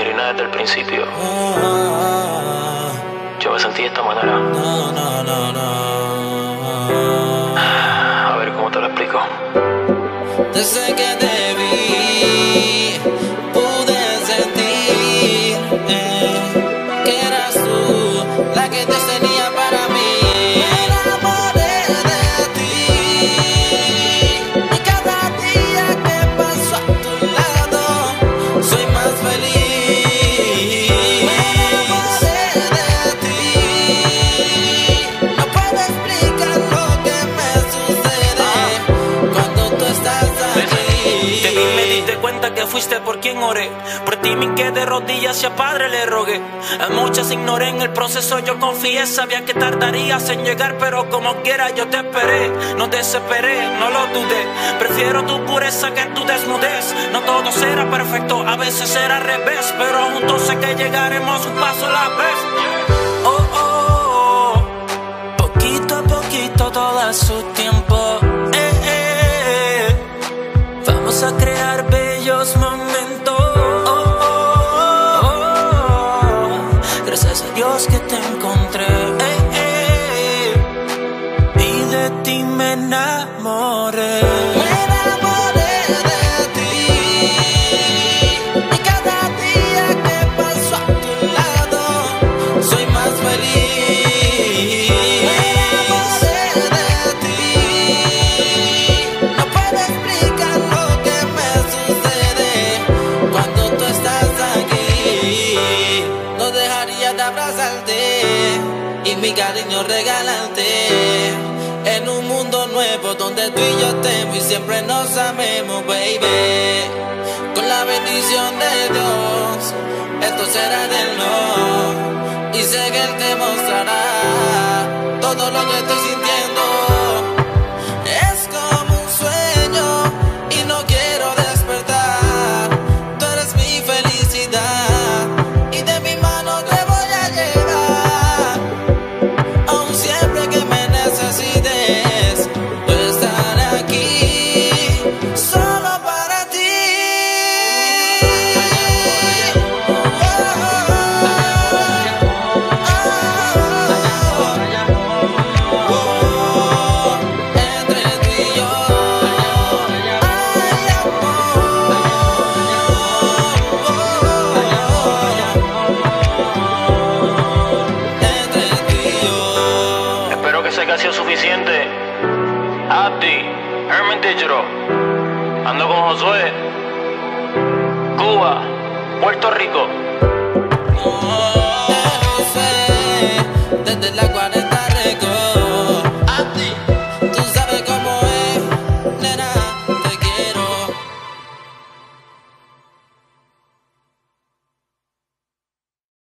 Irina desde el principio. Yo me sentí de esta manera. A ver cómo te lo explico. Desde que te vi, pude sentir eh, que eras tú la que te tenía para mí. Me enamoré de ti cuenta que fuiste por quien oré. Por ti me quedé rodillas y a padre le rogué. A muchas ignoré en el proceso, yo confié. Sabía que tardarías en llegar, pero como quiera yo te esperé. No desesperé, no lo dudé. Prefiero tu pureza que tu desnudez. No todo será perfecto, a veces será al revés. Pero juntos sé que llegaremos un paso a la vez. Oh, oh, oh. Poquito a poquito, todo a su tiempo. Mi cariño regalarte. En un mundo nuevo donde tú y yo estemos y siempre nos amemos, baby. Con la bendición de Dios, esto será del no. Y sé que Él te mostrará todo lo que estoy sintiendo. Es como un sueño y no quiero despertar. Tú eres mi felicidad Abdi, Herman Digital. Ando con Josué. Cuba, Puerto Rico. Desde la